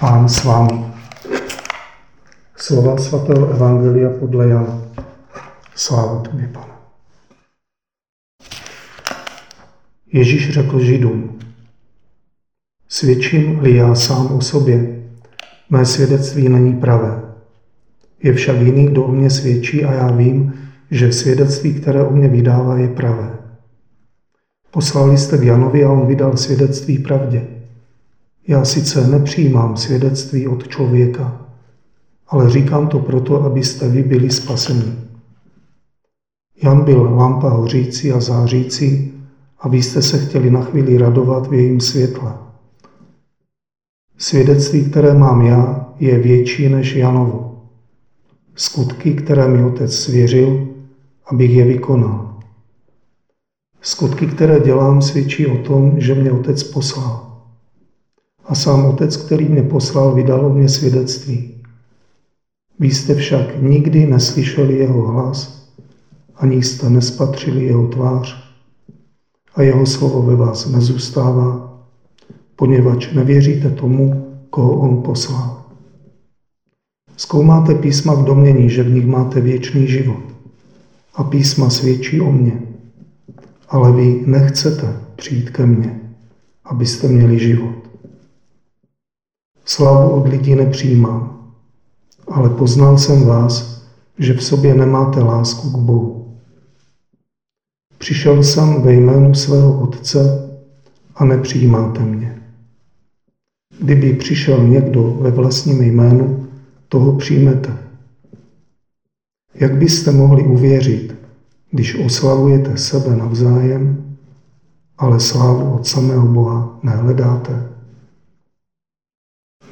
Pán s vámi. Slova svatého Evangelia podle Jana. Sláva tobě, pane. Ježíš řekl Židům, svědčím-li já sám o sobě, mé svědectví není pravé. Je však jiný, kdo o mě svědčí a já vím, že svědectví, které o mě vydává, je pravé. Poslali jste k Janovi a on vydal svědectví pravdě. Já sice nepřijímám svědectví od člověka, ale říkám to proto, abyste vy byli spaseni. Jan byl lampa hořící a zářící a vy jste se chtěli na chvíli radovat v jejím světle. Svědectví, které mám já, je větší než Janovo. Skutky, které mi otec svěřil, abych je vykonal. Skutky, které dělám, svědčí o tom, že mě otec poslal. A sám otec, který mě poslal, vydal o mě svědectví. Vy jste však nikdy neslyšeli jeho hlas, ani jste nespatřili jeho tvář a jeho slovo ve vás nezůstává, poněvadž nevěříte tomu, koho on poslal. Zkoumáte písma v domění, že v nich máte věčný život. A písma svědčí o mně. Ale vy nechcete přijít ke mně, abyste měli život. Slavu od lidí nepřijímám, ale poznal jsem vás, že v sobě nemáte lásku k Bohu. Přišel jsem ve jménu svého Otce a nepřijímáte mě. Kdyby přišel někdo ve vlastním jménu, toho přijmete. Jak byste mohli uvěřit, když oslavujete sebe navzájem, ale slávu od samého Boha nehledáte?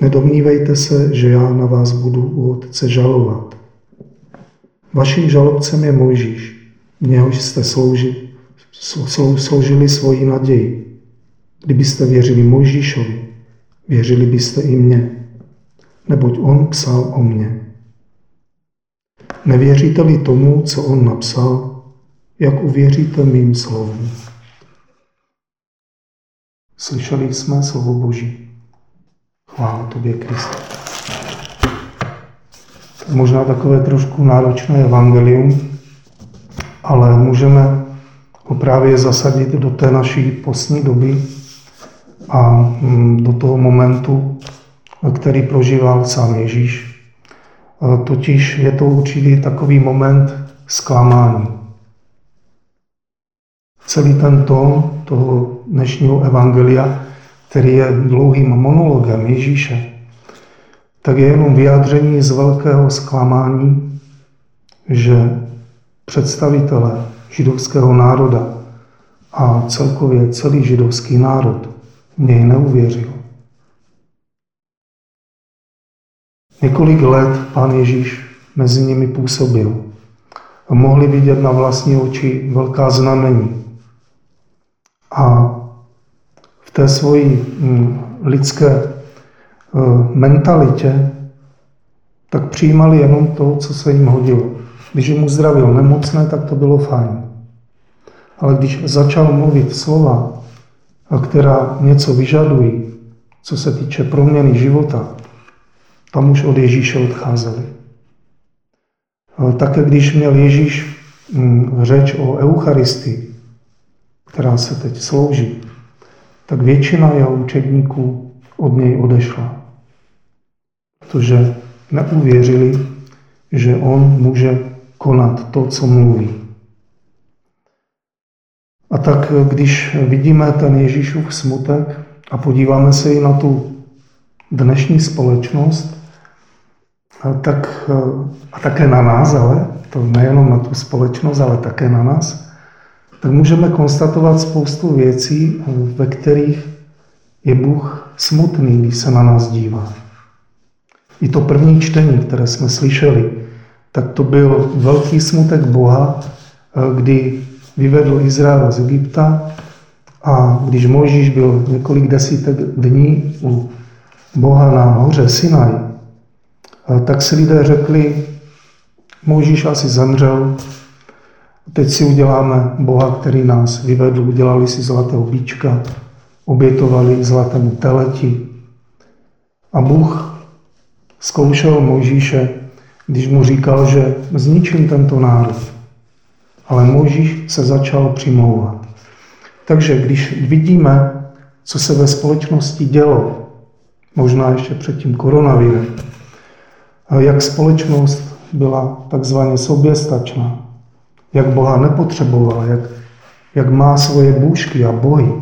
Nedomnívejte se, že já na vás budu u Otce žalovat. Vaším žalobcem je Mojžíš, něhož jste slouži, sloužili svoji naději. Kdybyste věřili Mojžíšovi, věřili byste i mně, neboť on psal o mně. Nevěříte-li tomu, co on napsal, jak uvěříte mým slovům? Slyšeli jsme slovo Boží. Chvála tobě, Kriste. Možná takové trošku náročné evangelium, ale můžeme ho právě zasadit do té naší postní doby a mm, do toho momentu, který prožíval sám Ježíš. Totiž je to určitý takový moment zklamání. Celý ten tón toho dnešního evangelia který je dlouhým monologem Ježíše, tak je jenom vyjádření z velkého zklamání, že představitelé židovského národa a celkově celý židovský národ něj neuvěřil. Několik let pán Ježíš mezi nimi působil a mohli vidět na vlastní oči velká znamení. A té svojí mm, lidské e, mentalitě, tak přijímali jenom to, co se jim hodilo. Když jim uzdravil nemocné, tak to bylo fajn. Ale když začal mluvit slova, která něco vyžadují, co se týče proměny života, tam už od Ježíše odcházeli. Také když měl Ježíš mm, řeč o Eucharistii, která se teď slouží, tak většina jeho učedníků od něj odešla. Protože neuvěřili, že on může konat to, co mluví. A tak, když vidíme ten Ježíšův smutek a podíváme se i na tu dnešní společnost, tak, a také na nás, ale to nejenom na tu společnost, ale také na nás, tak můžeme konstatovat spoustu věcí, ve kterých je Bůh smutný, když se na nás dívá. I to první čtení, které jsme slyšeli, tak to byl velký smutek Boha, kdy vyvedl Izrael z Egypta a když Možíš byl několik desítek dní u Boha na hoře Sinaj, tak si lidé řekli, Možíš asi zemřel, Teď si uděláme Boha, který nás vyvedl, udělali si zlatého bíčka, obětovali zlatému teleti A Bůh zkoušel Mojžíše, když mu říkal, že zničím tento národ. Ale Mojžíš se začal přimlouvat. Takže když vidíme, co se ve společnosti dělo, možná ještě před tím koronavirem, jak společnost byla takzvaně soběstačná, jak Boha nepotřebovala, jak, jak má svoje bůžky a bohy,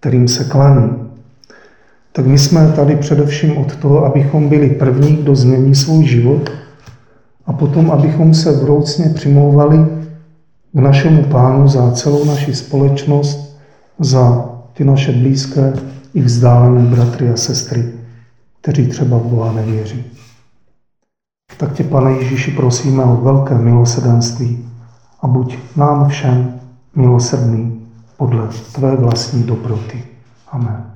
kterým se klaní, tak my jsme tady především od toho, abychom byli první, kdo změní svůj život a potom, abychom se vroucně přimlouvali k našemu pánu za celou naši společnost, za ty naše blízké i vzdálené bratry a sestry, kteří třeba v Boha nevěří. Tak tě, pane Ježíši, prosíme o velké milosedenství a buď nám všem milosrdný podle tvé vlastní dobroty. Amen.